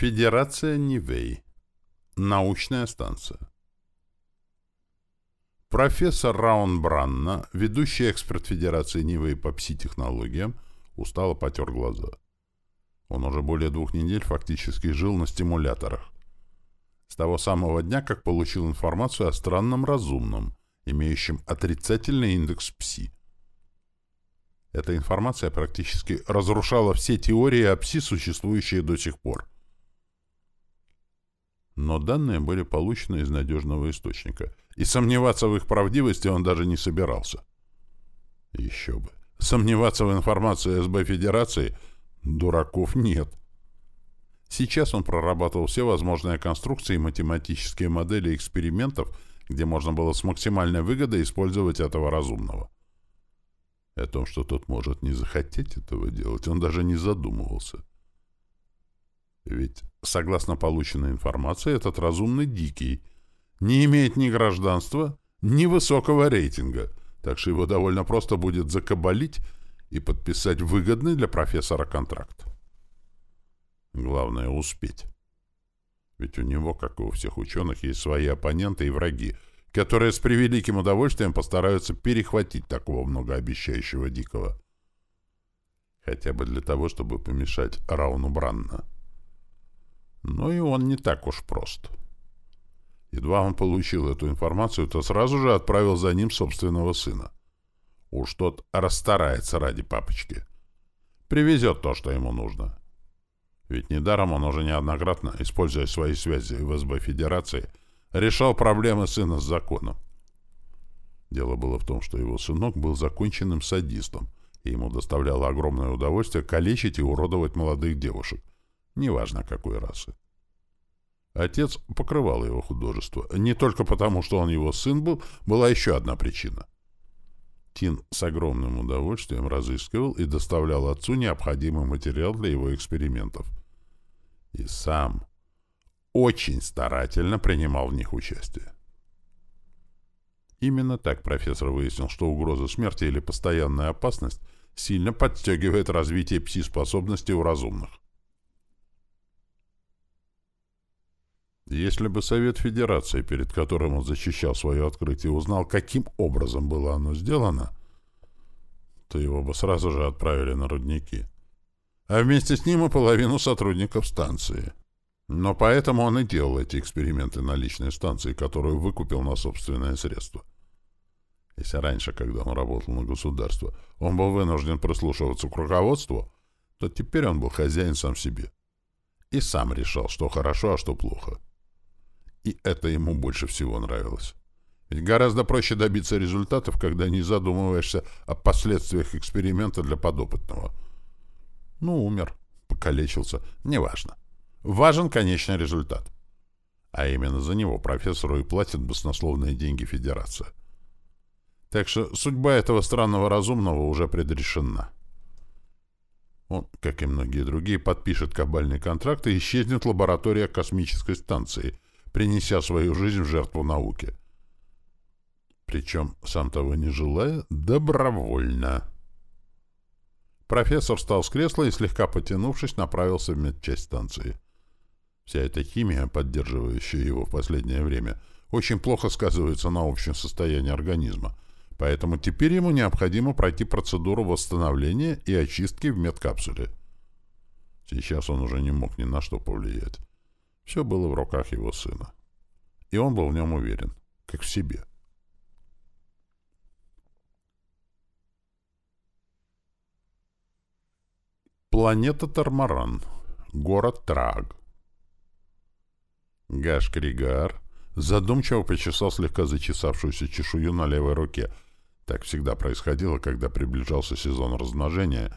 Федерация Нивей. Научная станция. Профессор Раун Бранна, ведущий эксперт Федерации Нивей по пси-технологиям, устало потер глаза. Он уже более двух недель фактически жил на стимуляторах. С того самого дня, как получил информацию о странном разумном, имеющем отрицательный индекс пси. Эта информация практически разрушала все теории о пси, существующие до сих пор. Но данные были получены из надежного источника, и сомневаться в их правдивости он даже не собирался. Еще бы. Сомневаться в информации СБ Федерации дураков нет. Сейчас он прорабатывал все возможные конструкции и математические модели экспериментов, где можно было с максимальной выгодой использовать этого разумного. О том, что тот может не захотеть этого делать, он даже не задумывался. Ведь, согласно полученной информации, этот разумный дикий, не имеет ни гражданства, ни высокого рейтинга, так что его довольно просто будет закабалить и подписать выгодный для профессора контракт. Главное — успеть. Ведь у него, как и у всех ученых, есть свои оппоненты и враги, которые с превеликим удовольствием постараются перехватить такого многообещающего дикого. Хотя бы для того, чтобы помешать Рауну Бранна. Но и он не так уж прост. Едва он получил эту информацию, то сразу же отправил за ним собственного сына. Уж тот расстарается ради папочки. Привезет то, что ему нужно. Ведь недаром он уже неоднократно, используя свои связи в СБ Федерации, решал проблемы сына с законом. Дело было в том, что его сынок был законченным садистом, и ему доставляло огромное удовольствие калечить и уродовать молодых девушек, неважно какой расы. Отец покрывал его художество. Не только потому, что он его сын был, была еще одна причина. Тин с огромным удовольствием разыскивал и доставлял отцу необходимый материал для его экспериментов. И сам очень старательно принимал в них участие. Именно так профессор выяснил, что угроза смерти или постоянная опасность сильно подстегивает развитие пси-способностей у разумных. Если бы Совет Федерации, перед которым он защищал свое открытие, узнал, каким образом было оно сделано, то его бы сразу же отправили на рудники. А вместе с ним и половину сотрудников станции. Но поэтому он и делал эти эксперименты на личной станции, которую выкупил на собственное средство. Если раньше, когда он работал на государство, он был вынужден прислушиваться к руководству, то теперь он был хозяин сам себе. И сам решал, что хорошо, а что плохо. И это ему больше всего нравилось. Ведь гораздо проще добиться результатов, когда не задумываешься о последствиях эксперимента для подопытного. Ну, умер, покалечился, неважно. Важен конечный результат. А именно за него профессору и платит баснословные деньги Федерация. Так что судьба этого странного разумного уже предрешена. Он, как и многие другие, подпишет кабальный контракт и исчезнет лаборатория космической станции — принеся свою жизнь в жертву науке. Причем, сам того не желая, добровольно. Профессор встал с кресла и, слегка потянувшись, направился в медчасть станции. Вся эта химия, поддерживающая его в последнее время, очень плохо сказывается на общем состоянии организма, поэтому теперь ему необходимо пройти процедуру восстановления и очистки в медкапсуле. Сейчас он уже не мог ни на что повлиять. Все было в руках его сына. И он был в нем уверен, как в себе. Планета Тармаран. Город Траг. Гаш Кригар задумчиво почесал слегка зачесавшуюся чешую на левой руке. Так всегда происходило, когда приближался сезон размножения,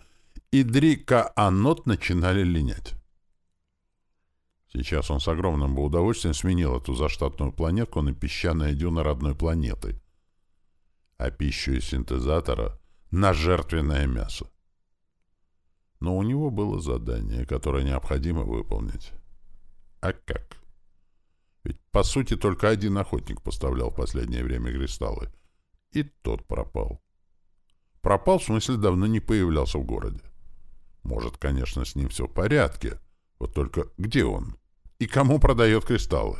и Дрика Анот начинали линять. Сейчас он с огромным бы удовольствием сменил эту заштатную планетку на песчаные дюны родной планеты, а пищу из синтезатора — на жертвенное мясо. Но у него было задание, которое необходимо выполнить. А как? Ведь, по сути, только один охотник поставлял в последнее время кристаллы. И тот пропал. Пропал, в смысле, давно не появлялся в городе. Может, конечно, с ним все в порядке — Вот только где он? И кому продает кристаллы?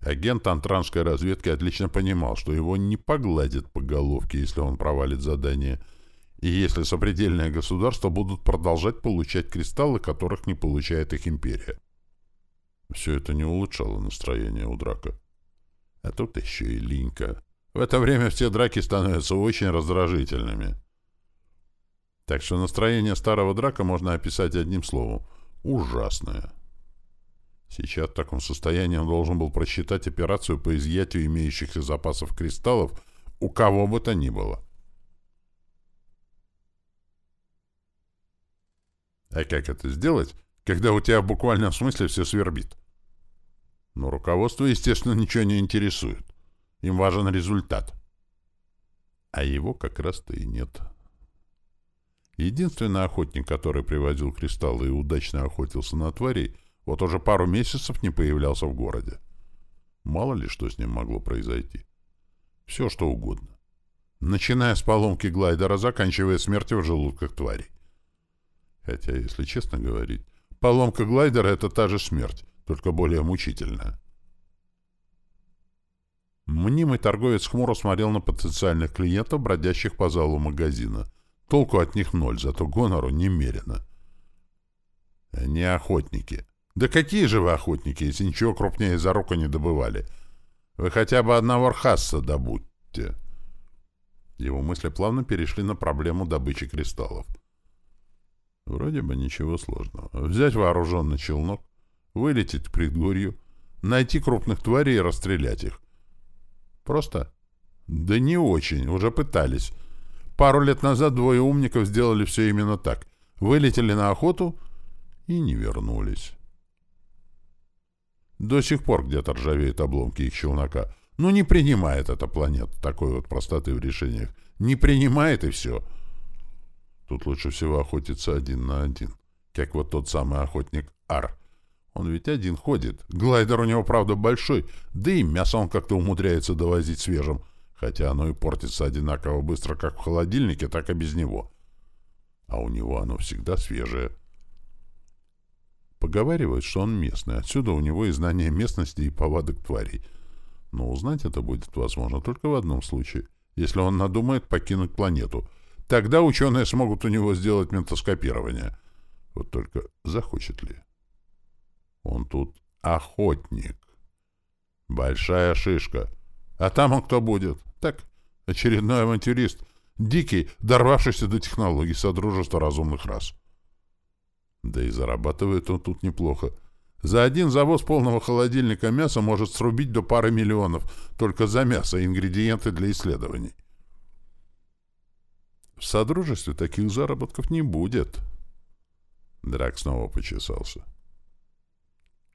Агент антранской разведки отлично понимал, что его не погладят по головке, если он провалит задание, и если сопредельные государства будут продолжать получать кристаллы, которых не получает их империя. Все это не улучшало настроение у драка. А тут еще и Линька. В это время все драки становятся очень раздражительными. Так что настроение старого драка можно описать одним словом — ужасное. Сейчас в таком состоянии он должен был просчитать операцию по изъятию имеющихся запасов кристаллов у кого бы то ни было. А как это сделать, когда у тебя в буквальном смысле все свербит? Но руководство, естественно, ничего не интересует. Им важен результат. А его как раз-то и нет. Единственный охотник, который привозил кристаллы и удачно охотился на тварей, вот уже пару месяцев не появлялся в городе. Мало ли, что с ним могло произойти. Все, что угодно. Начиная с поломки глайдера, заканчивая смертью в желудках тварей. Хотя, если честно говорить, поломка глайдера — это та же смерть, только более мучительная. Мнимый торговец хмуро смотрел на потенциальных клиентов, бродящих по залу магазина. Толку от них ноль, зато гонору немерено. Они охотники. Да какие же вы охотники, если ничего крупнее зарока не добывали? Вы хотя бы одного архасса добудьте. Его мысли плавно перешли на проблему добычи кристаллов. Вроде бы ничего сложного. Взять вооруженный челнок, вылететь к предгорью, найти крупных тварей и расстрелять их. Просто? Да не очень, уже пытались. Пару лет назад двое умников сделали все именно так. Вылетели на охоту и не вернулись. До сих пор где-то ржавеют обломки их челнока. Ну, не принимает эта планета такой вот простоты в решениях. Не принимает и все. Тут лучше всего охотиться один на один. Как вот тот самый охотник Ар. Он ведь один ходит. Глайдер у него, правда, большой. Да и мясо он как-то умудряется довозить свежим. Хотя оно и портится одинаково быстро как в холодильнике, так и без него. А у него оно всегда свежее. Поговаривают, что он местный, отсюда у него и знание местности, и повадок тварей. Но узнать это будет возможно только в одном случае, если он надумает покинуть планету. Тогда ученые смогут у него сделать ментоскопирование. Вот только захочет ли? Он тут охотник. Большая шишка. А там он кто будет? Так, очередной авантюрист. Дикий, дорвавшийся до технологий Содружества разумных рас. Да и зарабатывает он тут неплохо. За один завоз полного холодильника мяса может срубить до пары миллионов только за мясо и ингредиенты для исследований. В Содружестве таких заработков не будет. Драк снова почесался.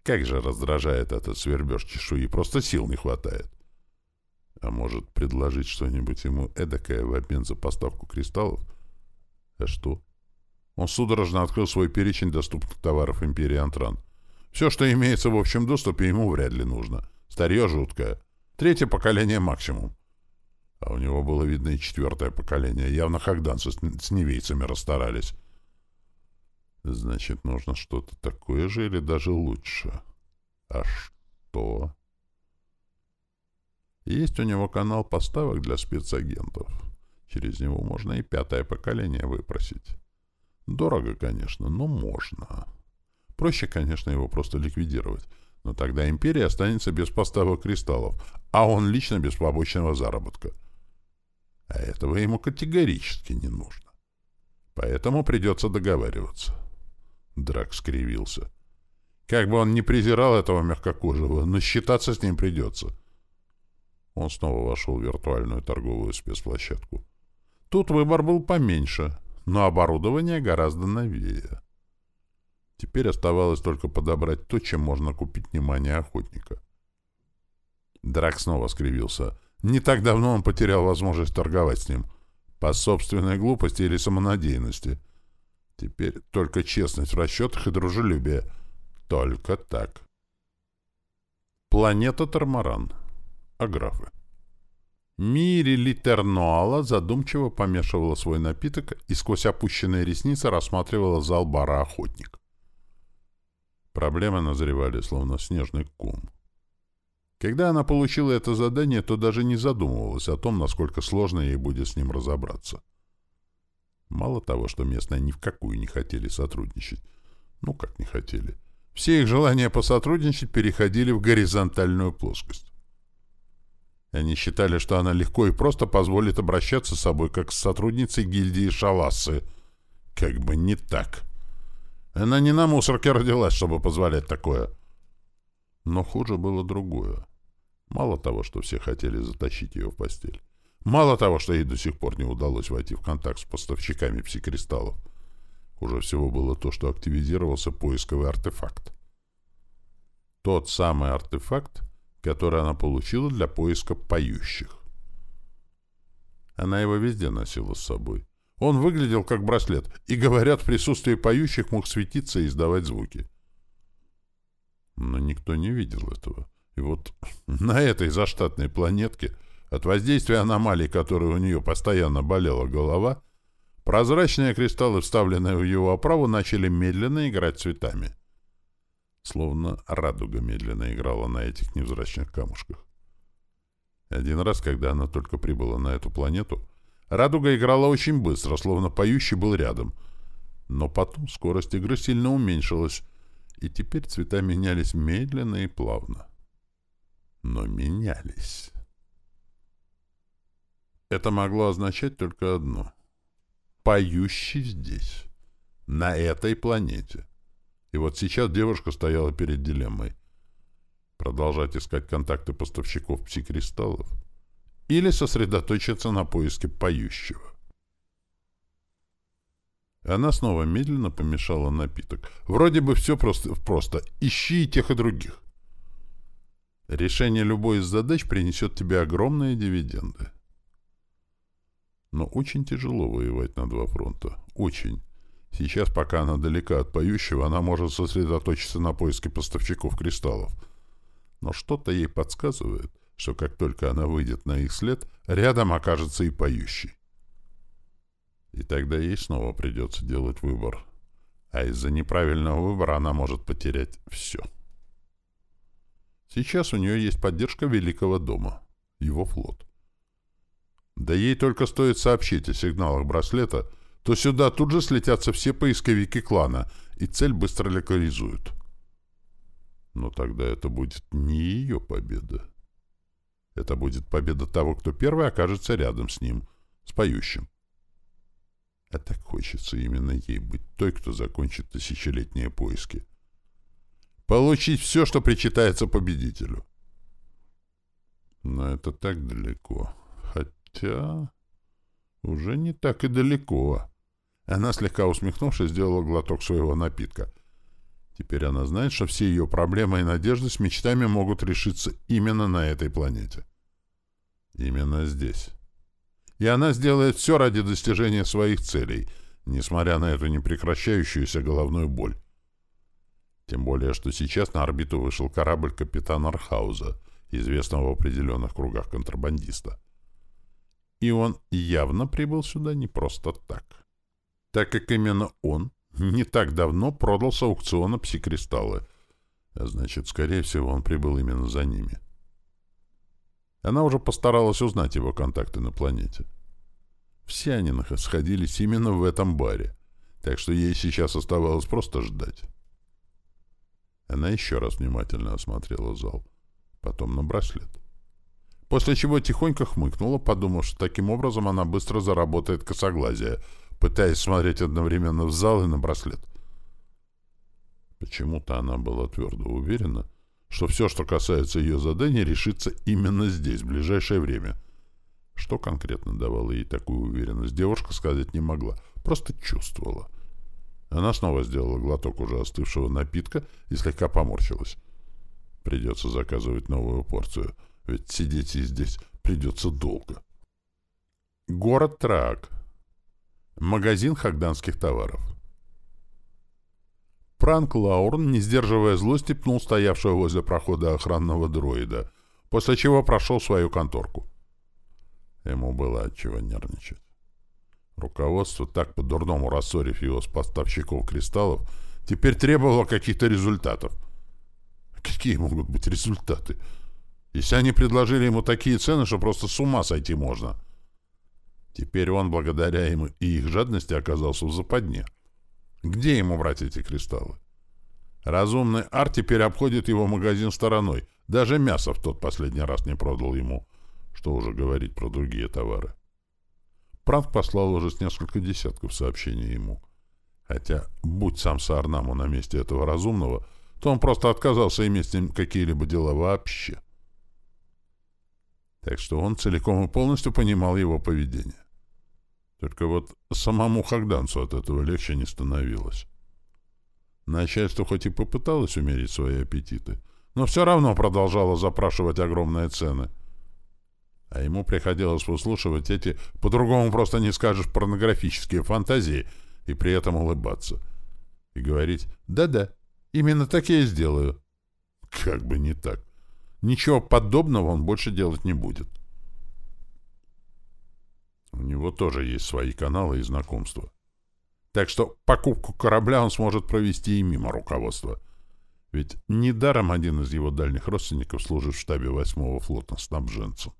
Как же раздражает этот свербеж чешуи, просто сил не хватает. А может, предложить что-нибудь ему эдакое в обмен за поставку кристаллов? А что? Он судорожно открыл свой перечень доступных товаров империи Антран. Все, что имеется в общем доступе, ему вряд ли нужно. Старье жуткое. Третье поколение максимум. А у него было видно и четвертое поколение. Явно хагданцы с, с невейцами расстарались. Значит, нужно что-то такое же или даже лучше. А что? Есть у него канал поставок для спецагентов. Через него можно и пятое поколение выпросить. Дорого, конечно, но можно. Проще, конечно, его просто ликвидировать. Но тогда империя останется без поставок кристаллов, а он лично без побочного заработка. А этого ему категорически не нужно. Поэтому придется договариваться. Драк скривился. Как бы он ни презирал этого мягкокожего, но считаться с ним придется. Он снова вошел в виртуальную торговую спецплощадку. Тут выбор был поменьше — но оборудование гораздо новее. Теперь оставалось только подобрать то, чем можно купить внимание охотника. Драк снова скривился. Не так давно он потерял возможность торговать с ним. По собственной глупости или самонадеянности. Теперь только честность в расчетах и дружелюбие. Только так. Планета Тормаран. Аграфы. Мири Литернуала задумчиво помешивала свой напиток и сквозь опущенные ресницы рассматривала зал бара «Охотник». Проблемы назревали, словно снежный ком. Когда она получила это задание, то даже не задумывалась о том, насколько сложно ей будет с ним разобраться. Мало того, что местные ни в какую не хотели сотрудничать. Ну, как не хотели. Все их желания посотрудничать переходили в горизонтальную плоскость. Они считали, что она легко и просто позволит обращаться с собой, как с сотрудницей гильдии Шалассы. Как бы не так. Она не на мусорке родилась, чтобы позволять такое. Но хуже было другое. Мало того, что все хотели затащить ее в постель. Мало того, что ей до сих пор не удалось войти в контакт с поставщиками псикристаллов. Хуже всего было то, что активизировался поисковый артефакт. Тот самый артефакт, который она получила для поиска поющих. Она его везде носила с собой. Он выглядел как браслет, и, говорят, в присутствии поющих мог светиться и издавать звуки. Но никто не видел этого. И вот на этой заштатной планетке от воздействия аномалий, которые у нее постоянно болела голова, прозрачные кристаллы, вставленные в его оправу, начали медленно играть цветами словно радуга медленно играла на этих невзрачных камушках. Один раз, когда она только прибыла на эту планету, радуга играла очень быстро, словно поющий был рядом. Но потом скорость игры сильно уменьшилась, и теперь цвета менялись медленно и плавно. Но менялись. Это могло означать только одно. Поющий здесь, на этой планете. И вот сейчас девушка стояла перед дилеммой. Продолжать искать контакты поставщиков псикристаллов или сосредоточиться на поиске поющего. Она снова медленно помешала напиток. Вроде бы все просто, просто. Ищи и тех, и других. Решение любой из задач принесет тебе огромные дивиденды. Но очень тяжело воевать на два фронта. Очень. Сейчас, пока она далека от поющего, она может сосредоточиться на поиске поставщиков кристаллов. Но что-то ей подсказывает, что как только она выйдет на их след, рядом окажется и поющий. И тогда ей снова придется делать выбор. А из-за неправильного выбора она может потерять все. Сейчас у нее есть поддержка Великого дома, его флот. Да ей только стоит сообщить о сигналах браслета — то сюда тут же слетятся все поисковики клана, и цель быстро локализуют. Но тогда это будет не ее победа. Это будет победа того, кто первый окажется рядом с ним, с поющим. А так хочется именно ей быть той, кто закончит тысячелетние поиски. Получить все, что причитается победителю. Но это так далеко. Хотя... Уже не так и далеко. Она, слегка усмехнувшись, сделала глоток своего напитка. Теперь она знает, что все ее проблемы и надежды с мечтами могут решиться именно на этой планете. Именно здесь. И она сделает все ради достижения своих целей, несмотря на эту непрекращающуюся головную боль. Тем более, что сейчас на орбиту вышел корабль капитана Архауза, известного в определенных кругах контрабандиста. И он явно прибыл сюда не просто так так как именно он не так давно продал с аукциона псикристаллы. А значит, скорее всего, он прибыл именно за ними. Она уже постаралась узнать его контакты на планете. Все они сходились именно в этом баре, так что ей сейчас оставалось просто ждать. Она еще раз внимательно осмотрела зал, потом на браслет. После чего тихонько хмыкнула, подумав, что таким образом она быстро заработает косоглазие — пытаясь смотреть одновременно в зал и на браслет. Почему-то она была твердо уверена, что все, что касается ее задания, решится именно здесь, в ближайшее время. Что конкретно давало ей такую уверенность, девушка сказать не могла, просто чувствовала. Она снова сделала глоток уже остывшего напитка и слегка поморщилась. Придется заказывать новую порцию, ведь сидеть и здесь придется долго. Город Трак. Магазин хагданских товаров. Пранк Лаурн, не сдерживая злости, пнул стоявшего возле прохода охранного дроида, после чего прошел свою конторку. Ему было отчего нервничать. Руководство, так по-дурному рассорив его с поставщиков кристаллов, Теперь требовало каких-то результатов. Какие могут быть результаты? Если они предложили ему такие цены, что просто с ума сойти можно. Теперь он, благодаря им и их жадности, оказался в западне. Где ему брать эти кристаллы? Разумный Ар теперь обходит его магазин стороной. Даже мясо в тот последний раз не продал ему. Что уже говорить про другие товары. Пранк послал уже с несколько десятков сообщений ему. Хотя, будь сам Саарнаму на месте этого разумного, то он просто отказался иметь с ним какие-либо дела вообще. Так что он целиком и полностью понимал его поведение. Только вот самому Хагданцу от этого легче не становилось. Начальство хоть и попыталось умерить свои аппетиты, но все равно продолжало запрашивать огромные цены. А ему приходилось выслушивать эти, по-другому просто не скажешь, порнографические фантазии и при этом улыбаться. И говорить «Да-да, именно так я и сделаю». Как бы не так. Ничего подобного он больше делать не будет. У него тоже есть свои каналы и знакомства. Так что покупку корабля он сможет провести и мимо руководства. Ведь недаром один из его дальних родственников служит в штабе 8-го флота снабженцем.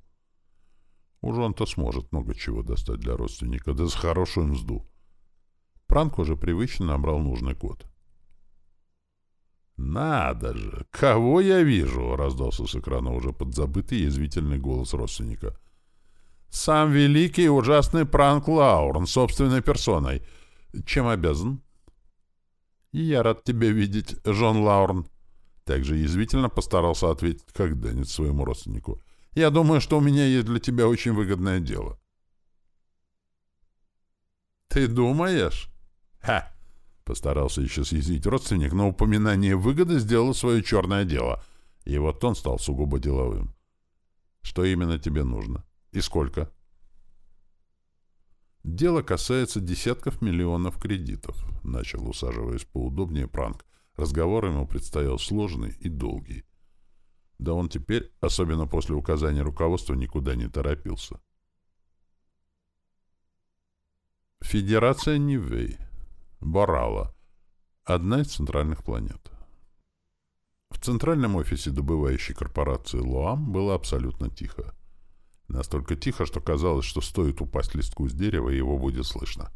Уж он-то сможет много чего достать для родственника, да за хорошую мзду. Пранк уже привычно набрал нужный код. «Надо же! Кого я вижу?» — раздался с экрана уже подзабытый язвительный голос родственника — сам великий и ужасный Пранк Лаурн собственной персоной. Чем обязан? Я рад тебя видеть, Жон Лаурн. Также язвительно постарался ответить как Деннис своему родственнику. Я думаю, что у меня есть для тебя очень выгодное дело. Ты думаешь? Ха! Постарался еще съязвить родственник, но упоминание выгоды сделало свое черное дело. И вот он стал сугубо деловым. Что именно тебе нужно? И сколько? Дело касается десятков миллионов кредитов, начал, усаживаясь поудобнее Пранк. Разговор ему предстоял сложный и долгий. Да он теперь, особенно после указания руководства, никуда не торопился. Федерация Нивей. Борала. Одна из центральных планет. В центральном офисе добывающей корпорации Лоам было абсолютно тихо. Настолько тихо, что казалось, что стоит упасть листку с дерева, и его будет слышно.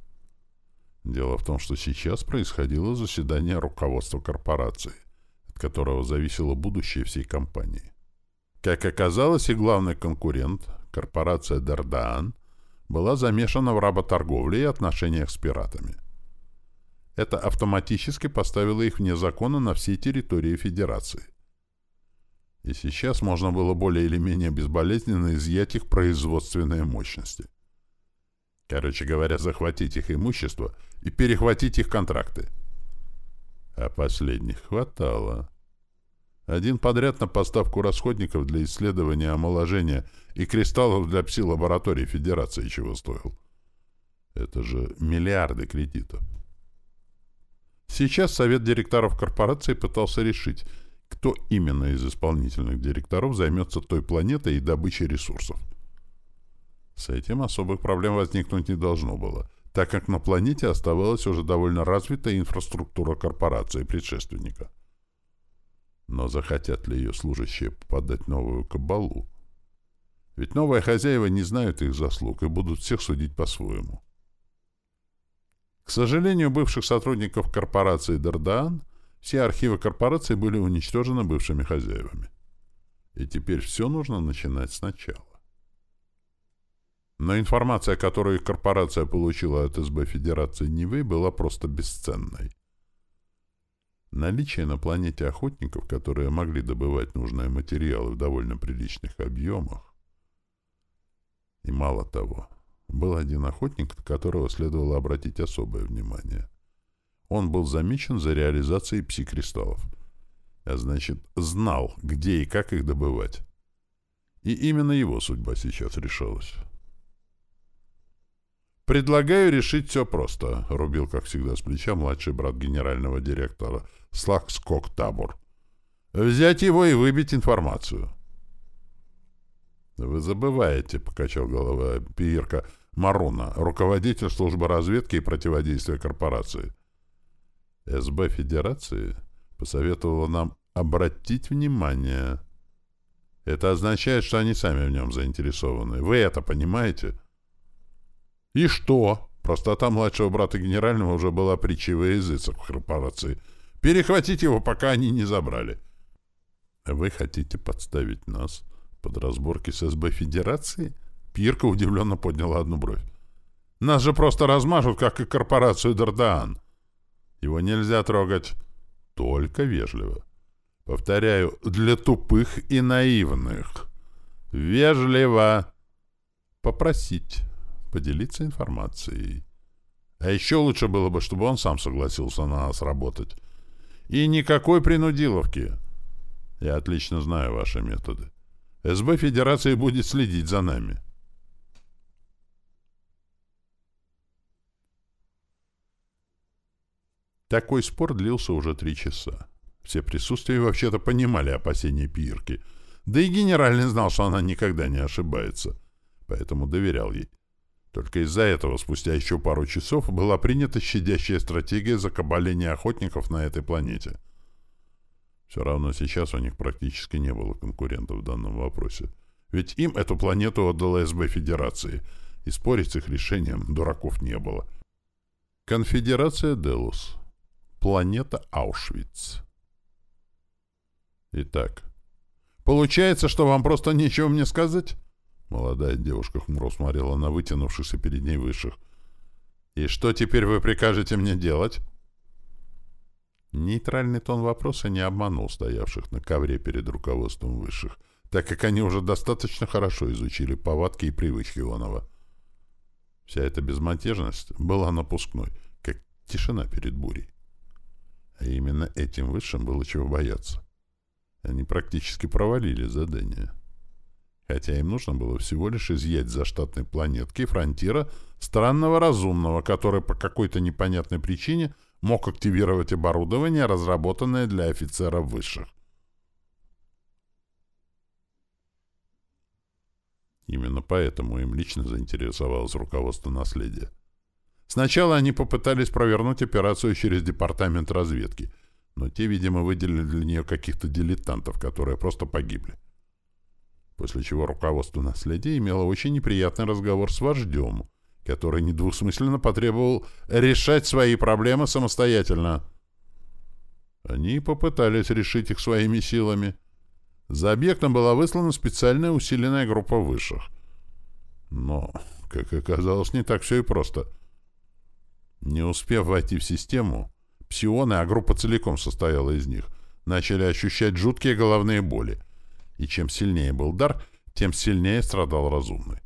Дело в том, что сейчас происходило заседание руководства корпорации, от которого зависело будущее всей компании. Как оказалось, и главный конкурент, корпорация Дардаан, была замешана в работорговле и отношениях с пиратами. Это автоматически поставило их вне закона на всей территории Федерации и сейчас можно было более или менее безболезненно изъять их производственные мощности. Короче говоря, захватить их имущество и перехватить их контракты. А последних хватало. Один подряд на поставку расходников для исследования омоложения и кристаллов для пси-лаборатории Федерации чего стоил. Это же миллиарды кредитов. Сейчас совет директоров корпорации пытался решить, кто именно из исполнительных директоров займется той планетой и добычей ресурсов. С этим особых проблем возникнуть не должно было, так как на планете оставалась уже довольно развитая инфраструктура корпорации предшественника. Но захотят ли ее служащие попадать новую кабалу? Ведь новые хозяева не знают их заслуг и будут всех судить по-своему. К сожалению, бывших сотрудников корпорации Дардаан – все архивы корпорации были уничтожены бывшими хозяевами. И теперь все нужно начинать сначала. Но информация, которую корпорация получила от СБ Федерации Нивы, была просто бесценной. Наличие на планете охотников, которые могли добывать нужные материалы в довольно приличных объемах. И мало того, был один охотник, на которого следовало обратить особое внимание он был замечен за реализацией пси-кристаллов. А значит, знал, где и как их добывать. И именно его судьба сейчас решалась. «Предлагаю решить все просто», — рубил, как всегда, с плеча младший брат генерального директора, Слакскок Табур. «Взять его и выбить информацию». «Вы забываете», — покачал головой Пиерка Маруна, руководитель службы разведки и противодействия корпорации. СБ Федерации посоветовала нам обратить внимание. Это означает, что они сами в нем заинтересованы. Вы это понимаете? И что? Простота младшего брата генерального уже была притчей во языцах корпорации. Перехватить его, пока они не забрали. Вы хотите подставить нас под разборки с СБ Федерации? Пирка удивленно подняла одну бровь. Нас же просто размажут, как и корпорацию Дардаан. Его нельзя трогать. Только вежливо. Повторяю, для тупых и наивных. Вежливо. Попросить. Поделиться информацией. А еще лучше было бы, чтобы он сам согласился на нас работать. И никакой принудиловки. Я отлично знаю ваши методы. СБ Федерации будет следить за нами. Такой спор длился уже три часа. Все присутствия вообще-то понимали опасения Пирки. Да и генеральный знал, что она никогда не ошибается. Поэтому доверял ей. Только из-за этого спустя еще пару часов была принята щадящая стратегия закабаления охотников на этой планете. Все равно сейчас у них практически не было конкурентов в данном вопросе. Ведь им эту планету отдала СБ Федерации, и спорить с их решением дураков не было. Конфедерация Делус. Планета Аушвиц. Итак, получается, что вам просто нечего мне сказать? Молодая девушка хмуро смотрела на вытянувшихся перед ней высших. «И что теперь вы прикажете мне делать?» Нейтральный тон вопроса не обманул стоявших на ковре перед руководством высших, так как они уже достаточно хорошо изучили повадки и привычки Ионова. Вся эта безмятежность была напускной, как тишина перед бурей. А именно этим высшим было чего бояться. Они практически провалили задание хотя им нужно было всего лишь изъять за штатной планетки фронтира странного разумного, который по какой-то непонятной причине мог активировать оборудование, разработанное для офицеров высших. Именно поэтому им лично заинтересовалось руководство наследия. Сначала они попытались провернуть операцию через департамент разведки, но те, видимо, выделили для нее каких-то дилетантов, которые просто погибли после чего руководство наследия имело очень неприятный разговор с вождем, который недвусмысленно потребовал решать свои проблемы самостоятельно. Они попытались решить их своими силами. За объектом была выслана специальная усиленная группа высших. Но, как оказалось, не так все и просто. Не успев войти в систему, псионы, а группа целиком состояла из них, начали ощущать жуткие головные боли — и чем сильнее был дар, тем сильнее страдал разумный.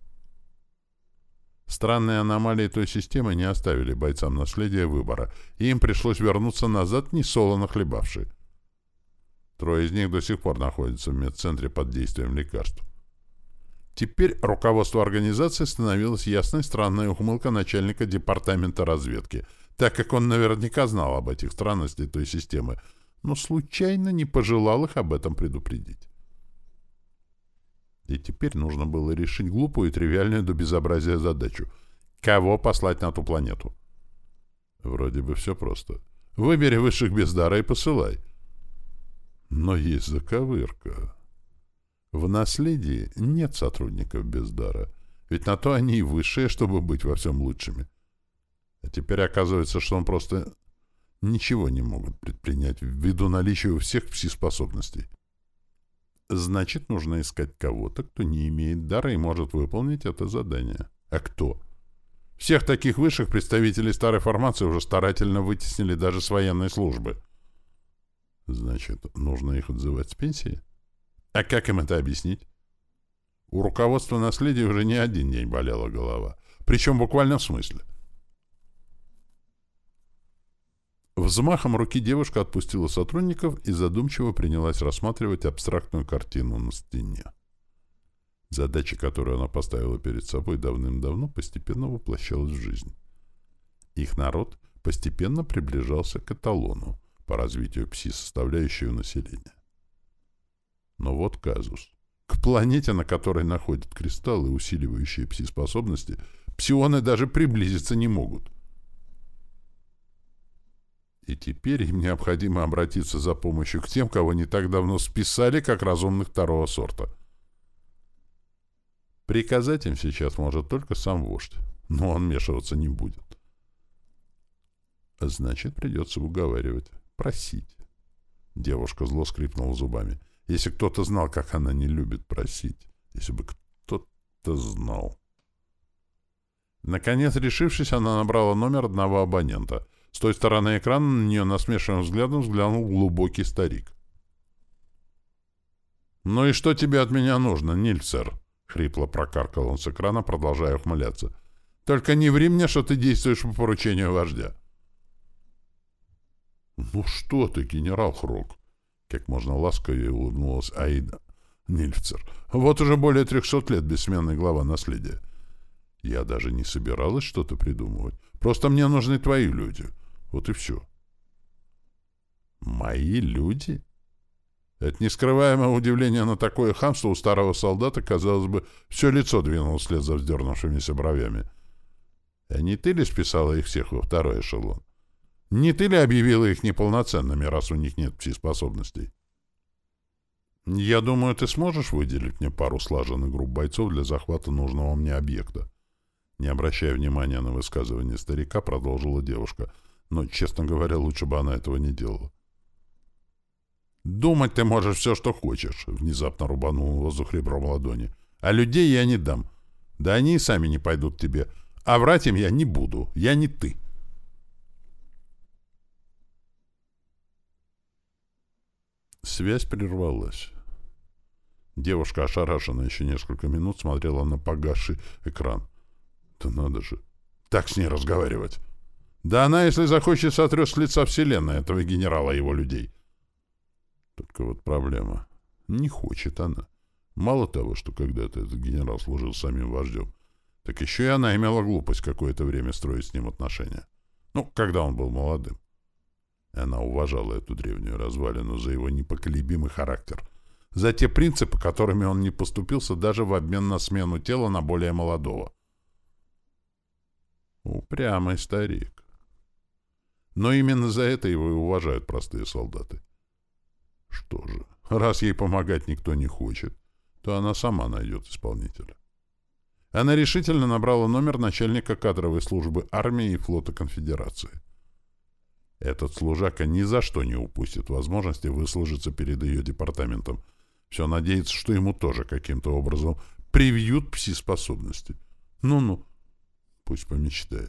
Странные аномалии той системы не оставили бойцам наследия выбора, и им пришлось вернуться назад, не солоно хлебавши. Трое из них до сих пор находятся в медцентре под действием лекарств. Теперь руководству организации становилась ясной странная ухмылка начальника департамента разведки, так как он наверняка знал об этих странностях той системы, но случайно не пожелал их об этом предупредить. И теперь нужно было решить глупую и тривиальную до безобразия задачу. Кого послать на ту планету? Вроде бы все просто. Выбери высших без дара и посылай. Но есть заковырка. В наследии нет сотрудников без дара. Ведь на то они и высшие, чтобы быть во всем лучшими. А теперь оказывается, что он просто ничего не могут предпринять ввиду наличия у всех пси-способностей. Значит, нужно искать кого-то, кто не имеет дара и может выполнить это задание. А кто? Всех таких высших представителей старой формации уже старательно вытеснили даже с военной службы. Значит, нужно их отзывать с пенсии? А как им это объяснить? У руководства наследия уже не один день болела голова. Причем буквально в смысле. Взмахом руки девушка отпустила сотрудников и задумчиво принялась рассматривать абстрактную картину на стене. Задача, которую она поставила перед собой давным-давно, постепенно воплощалась в жизнь. Их народ постепенно приближался к эталону по развитию пси-составляющего населения. Но вот казус. К планете, на которой находят кристаллы, усиливающие пси-способности, псионы даже приблизиться не могут — И теперь им необходимо обратиться за помощью к тем, кого не так давно списали как разумных второго сорта. Приказать им сейчас может только сам вождь, но он вмешиваться не будет. Значит, придется уговаривать, просить. Девушка зло скрипнула зубами. Если кто-то знал, как она не любит просить. Если бы кто-то знал. Наконец, решившись, она набрала номер одного абонента. С той стороны экрана на нее насмешиваемым взглядом взглянул глубокий старик. «Ну и что тебе от меня нужно, Нильцер?» — хрипло прокаркал он с экрана, продолжая ухмыляться. «Только не ври мне, что ты действуешь по поручению вождя». «Ну что ты, генерал Хрок?» Как можно ласковее улыбнулась Аида Нильцер. «Вот уже более трехсот лет бессменный глава наследия. Я даже не собиралась что-то придумывать. Просто мне нужны твои люди. Вот и все». «Мои люди?» Это нескрываемое удивление на такое хамство у старого солдата, казалось бы, все лицо двинуло вслед за вздернувшимися бровями. А не ты ли списала их всех во второй эшелон? Не ты ли объявила их неполноценными, раз у них нет пси-способностей? Я думаю, ты сможешь выделить мне пару слаженных групп бойцов для захвата нужного мне объекта. Не обращая внимания на высказывание старика, продолжила девушка. Но, честно говоря, лучше бы она этого не делала. «Думать ты можешь все, что хочешь», — внезапно рубанул воздух ребром ладони. «А людей я не дам. Да они и сами не пойдут тебе. А врать им я не буду. Я не ты». Связь прервалась. Девушка, ошарашенная еще несколько минут, смотрела на погасший экран. Да надо же. Так с ней разговаривать. Да она, если захочет, сотрет с лица вселенной этого генерала и его людей. Только вот проблема. Не хочет она. Мало того, что когда-то этот генерал служил самим вождем, так еще и она имела глупость какое-то время строить с ним отношения. Ну, когда он был молодым. Она уважала эту древнюю развалину за его непоколебимый характер, за те принципы, которыми он не поступился даже в обмен на смену тела на более молодого. Упрямый старик. Но именно за это его и уважают простые солдаты. Что же, раз ей помогать никто не хочет, то она сама найдет исполнителя. Она решительно набрала номер начальника кадровой службы армии и флота конфедерации. Этот служака ни за что не упустит возможности выслужиться перед ее департаментом. Все надеется, что ему тоже каким-то образом привьют пси-способности. Ну-ну, пусть помечтает.